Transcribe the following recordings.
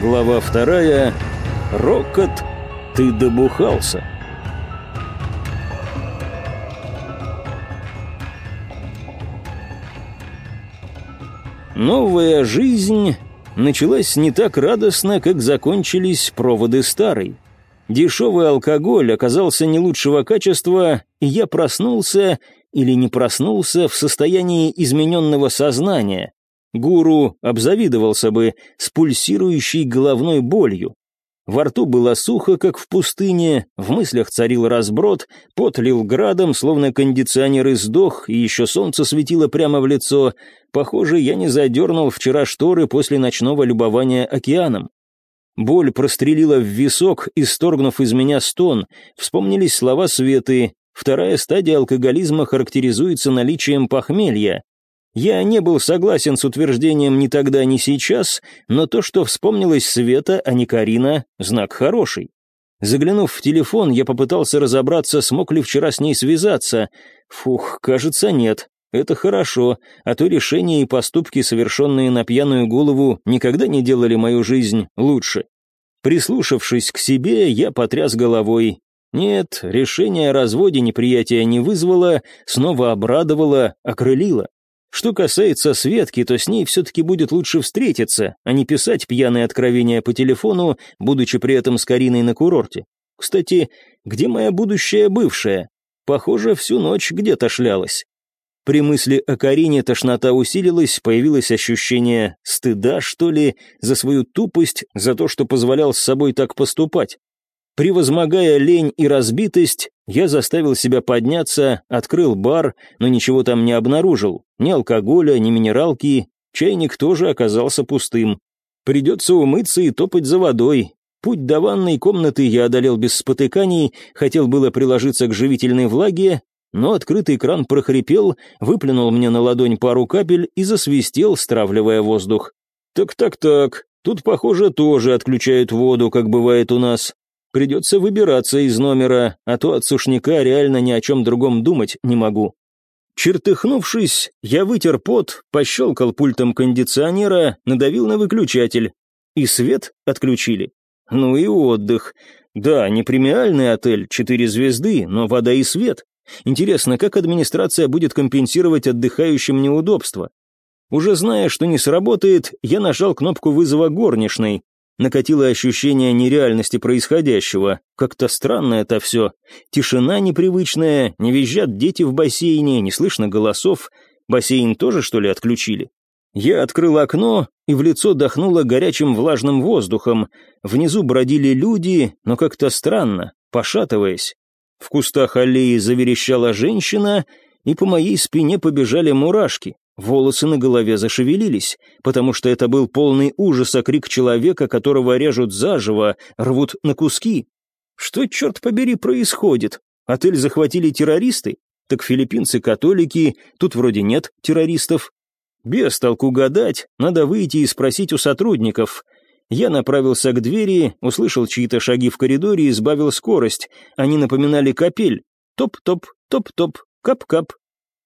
Глава вторая. Рокот, ты добухался. Новая жизнь началась не так радостно, как закончились проводы старой. Дешевый алкоголь оказался не лучшего качества, и я проснулся или не проснулся в состоянии измененного сознания. Гуру обзавидовался бы с пульсирующей головной болью. Во рту было сухо, как в пустыне, в мыслях царил разброд, пот лил градом, словно кондиционер издох, и еще солнце светило прямо в лицо. Похоже, я не задернул вчера шторы после ночного любования океаном. Боль прострелила в висок, исторгнув из меня стон. Вспомнились слова Светы. Вторая стадия алкоголизма характеризуется наличием похмелья. Я не был согласен с утверждением ни тогда, ни сейчас, но то, что вспомнилось Света, а не Карина, знак хороший. Заглянув в телефон, я попытался разобраться, смог ли вчера с ней связаться. Фух, кажется, нет. Это хорошо, а то решения и поступки, совершенные на пьяную голову, никогда не делали мою жизнь лучше. Прислушавшись к себе, я потряс головой. Нет, решение о разводе неприятия не вызвало, снова обрадовало, окрылило. Что касается Светки, то с ней все-таки будет лучше встретиться, а не писать пьяные откровения по телефону, будучи при этом с Кариной на курорте. Кстати, где моя будущая бывшая? Похоже, всю ночь где-то шлялась. При мысли о Карине тошнота усилилась, появилось ощущение стыда, что ли, за свою тупость, за то, что позволял с собой так поступать. Превозмогая лень и разбитость, я заставил себя подняться, открыл бар, но ничего там не обнаружил. Ни алкоголя, ни минералки. Чайник тоже оказался пустым. Придется умыться и топать за водой. Путь до ванной комнаты я одолел без спотыканий, хотел было приложиться к живительной влаге, но открытый кран прохрипел, выплюнул мне на ладонь пару капель и засвистел, стравливая воздух. «Так-так-так, тут, похоже, тоже отключают воду, как бывает у нас. Придется выбираться из номера, а то от сушняка реально ни о чем другом думать не могу. Чертыхнувшись, я вытер пот, пощелкал пультом кондиционера, надавил на выключатель. И свет отключили. Ну и отдых. Да, не премиальный отель, четыре звезды, но вода и свет. Интересно, как администрация будет компенсировать отдыхающим неудобства? Уже зная, что не сработает, я нажал кнопку вызова горничной, Накатило ощущение нереальности происходящего. Как-то странно это все. Тишина непривычная, не визжат дети в бассейне, не слышно голосов. Бассейн тоже, что ли, отключили? Я открыл окно, и в лицо дохнуло горячим влажным воздухом. Внизу бродили люди, но как-то странно, пошатываясь. В кустах аллеи заверещала женщина, и по моей спине побежали мурашки. Волосы на голове зашевелились, потому что это был полный ужаса крик человека, которого режут заживо, рвут на куски. Что, черт побери, происходит? Отель захватили террористы? Так филиппинцы католики, тут вроде нет террористов. Без толку гадать, надо выйти и спросить у сотрудников. Я направился к двери, услышал чьи-то шаги в коридоре и сбавил скорость. Они напоминали капель. Топ-топ, топ-топ, кап-кап,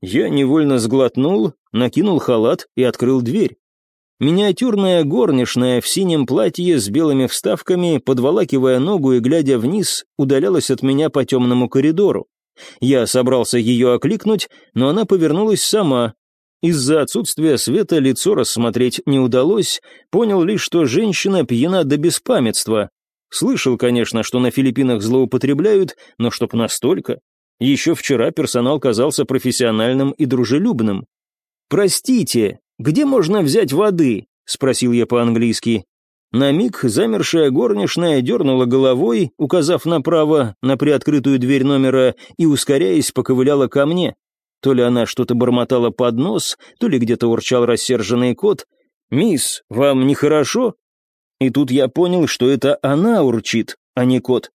я невольно сглотнул, накинул халат и открыл дверь. Миниатюрная горничная в синем платье с белыми вставками, подволакивая ногу и глядя вниз, удалялась от меня по темному коридору. Я собрался ее окликнуть, но она повернулась сама. Из-за отсутствия света лицо рассмотреть не удалось, понял лишь, что женщина пьяна до беспамятства. Слышал, конечно, что на Филиппинах злоупотребляют, но чтоб настолько. Еще вчера персонал казался профессиональным и дружелюбным. «Простите, где можно взять воды?» — спросил я по-английски. На миг замершая горничная дернула головой, указав направо на приоткрытую дверь номера и, ускоряясь, поковыляла ко мне. То ли она что-то бормотала под нос, то ли где-то урчал рассерженный кот. «Мисс, вам нехорошо?» И тут я понял, что это она урчит, а не кот.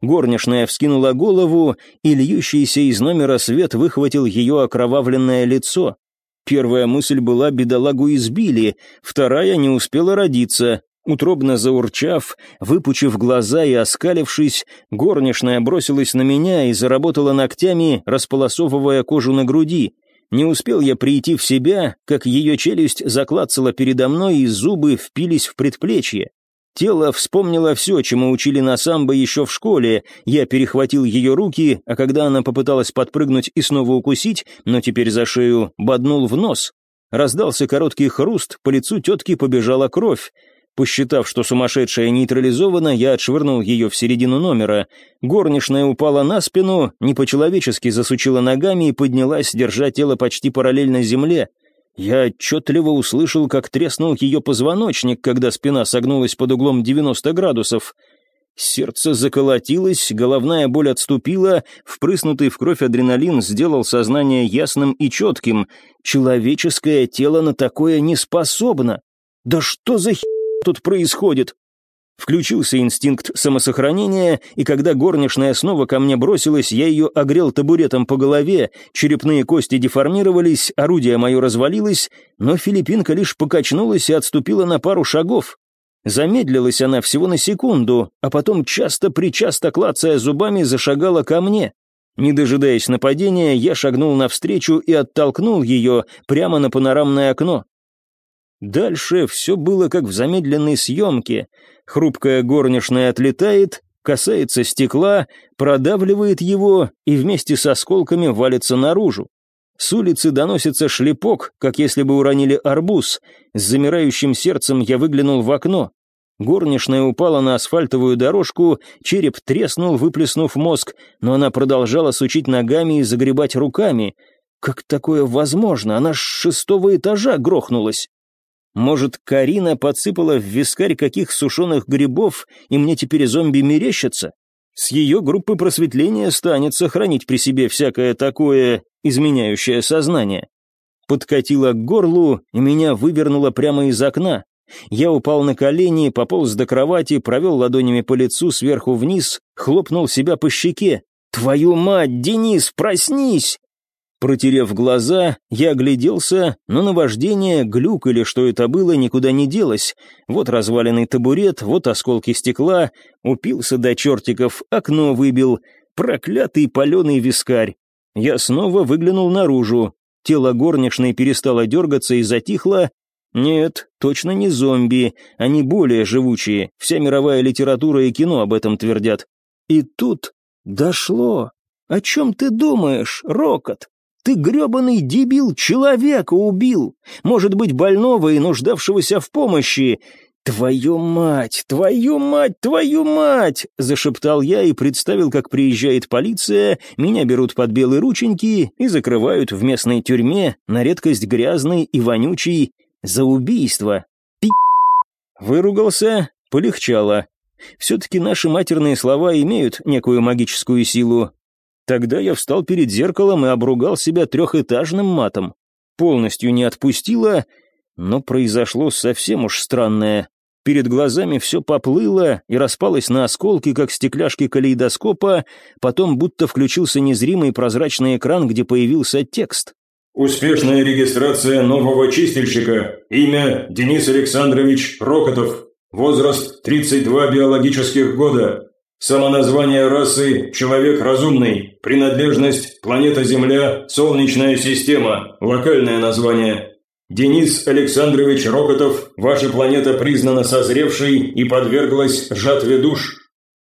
Горничная вскинула голову, и льющийся из номера свет выхватил ее окровавленное лицо. Первая мысль была «бедолагу избили», вторая не успела родиться. Утробно заурчав, выпучив глаза и оскалившись, горничная бросилась на меня и заработала ногтями, располосовывая кожу на груди. Не успел я прийти в себя, как ее челюсть заклацала передо мной и зубы впились в предплечье. Тело вспомнило все, чему учили на самбо еще в школе. Я перехватил ее руки, а когда она попыталась подпрыгнуть и снова укусить, но теперь за шею, боднул в нос. Раздался короткий хруст, по лицу тетки побежала кровь. Посчитав, что сумасшедшая нейтрализована, я отшвырнул ее в середину номера. Горничная упала на спину, не по-человечески засучила ногами и поднялась, держа тело почти параллельно земле. Я отчетливо услышал, как треснул ее позвоночник, когда спина согнулась под углом 90 градусов. Сердце заколотилось, головная боль отступила, впрыснутый в кровь адреналин сделал сознание ясным и четким. Человеческое тело на такое не способно. Да что за хер тут происходит? Включился инстинкт самосохранения, и когда горничная снова ко мне бросилась, я ее огрел табуретом по голове, черепные кости деформировались, орудие мое развалилось, но филиппинка лишь покачнулась и отступила на пару шагов. Замедлилась она всего на секунду, а потом часто-причасто клацая зубами зашагала ко мне. Не дожидаясь нападения, я шагнул навстречу и оттолкнул ее прямо на панорамное окно. Дальше все было как в замедленной съемке. Хрупкая горничная отлетает, касается стекла, продавливает его и вместе с осколками валится наружу. С улицы доносится шлепок, как если бы уронили арбуз. С замирающим сердцем я выглянул в окно. Горничная упала на асфальтовую дорожку, череп треснул, выплеснув мозг, но она продолжала сучить ногами и загребать руками. Как такое возможно? Она с шестого этажа грохнулась. Может, Карина подсыпала в вискарь каких сушеных грибов, и мне теперь зомби мерещатся? С ее группы просветления станет сохранить при себе всякое такое, изменяющее сознание. Подкатила к горлу, и меня вывернуло прямо из окна. Я упал на колени, пополз до кровати, провел ладонями по лицу сверху вниз, хлопнул себя по щеке. «Твою мать, Денис, проснись!» Протерев глаза, я огляделся, но наваждение, глюк или что это было, никуда не делось. Вот разваленный табурет, вот осколки стекла, упился до чертиков, окно выбил. Проклятый паленый вискарь. Я снова выглянул наружу. Тело горничной перестало дергаться и затихло. Нет, точно не зомби, они более живучие, вся мировая литература и кино об этом твердят. И тут дошло. О чем ты думаешь, Рокот? Ты, гребаный дебил, человека убил, может быть, больного и нуждавшегося в помощи. «Твою мать, твою мать, твою мать!» — зашептал я и представил, как приезжает полиция, меня берут под белые рученьки и закрывают в местной тюрьме, на редкость грязный и вонючий, за убийство. Пи... Выругался, полегчало. Все-таки наши матерные слова имеют некую магическую силу, Тогда я встал перед зеркалом и обругал себя трехэтажным матом. Полностью не отпустило, но произошло совсем уж странное. Перед глазами все поплыло и распалось на осколки, как стекляшки калейдоскопа, потом будто включился незримый прозрачный экран, где появился текст. «Успешная регистрация нового чистильщика. Имя Денис Александрович Рокотов. Возраст 32 биологических года. Самоназвание расы «Человек разумный», принадлежность «Планета Земля», «Солнечная система», локальное название. Денис Александрович Рокотов, ваша планета признана созревшей и подверглась жатве душ.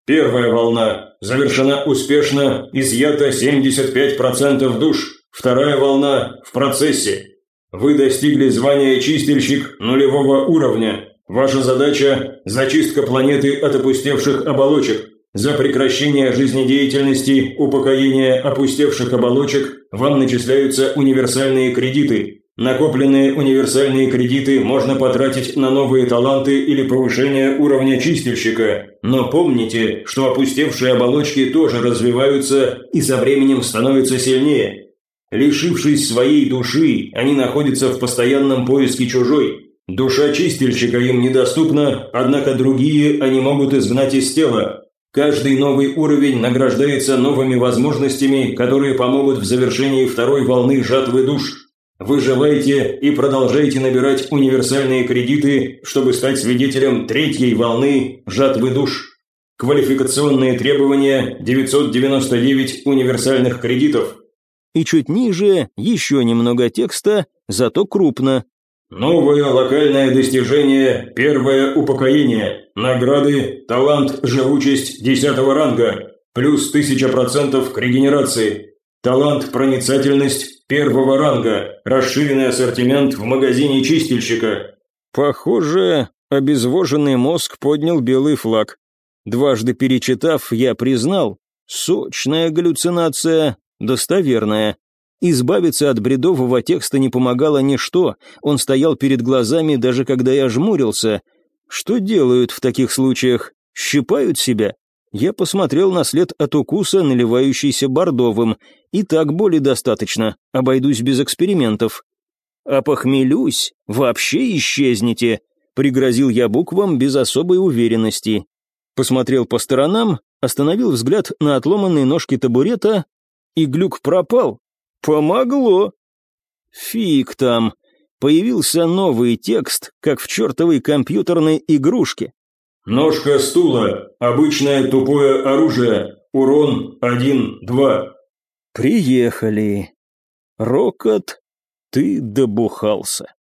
Первая волна завершена успешно, изъято 75% душ. Вторая волна в процессе. Вы достигли звания чистильщик нулевого уровня. Ваша задача – зачистка планеты от опустевших оболочек. За прекращение жизнедеятельности, упокоение опустевших оболочек вам начисляются универсальные кредиты. Накопленные универсальные кредиты можно потратить на новые таланты или повышение уровня чистильщика. Но помните, что опустевшие оболочки тоже развиваются и со временем становятся сильнее. Лишившись своей души, они находятся в постоянном поиске чужой. Душа чистильщика им недоступна, однако другие они могут изгнать из тела. Каждый новый уровень награждается новыми возможностями, которые помогут в завершении второй волны жатвы душ. Выживайте и продолжайте набирать универсальные кредиты, чтобы стать свидетелем третьей волны жатвы душ. Квалификационные требования 999 универсальных кредитов. И чуть ниже еще немного текста, зато крупно. Новое локальное достижение «Первое упокоение». Награды «Талант живучесть 10 ранга». Плюс 1000% к регенерации. Талант проницательность первого ранга. Расширенный ассортимент в магазине чистильщика. Похоже, обезвоженный мозг поднял белый флаг. Дважды перечитав, я признал, сочная галлюцинация, достоверная. Избавиться от бредового текста не помогало ничто, он стоял перед глазами, даже когда я жмурился. Что делают в таких случаях? Щипают себя? Я посмотрел на след от укуса, наливающийся бордовым, и так боли достаточно, обойдусь без экспериментов. А похмелюсь, вообще исчезните, пригрозил я буквам без особой уверенности. Посмотрел по сторонам, остановил взгляд на отломанные ножки табурета, и глюк пропал, Помогло. Фиг там. Появился новый текст, как в чертовой компьютерной игрушке. Ножка стула. Обычное тупое оружие. Урон 1-2. Приехали. Рокот, ты добухался.